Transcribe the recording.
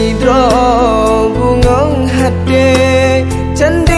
Kesidrong bungong hati Canda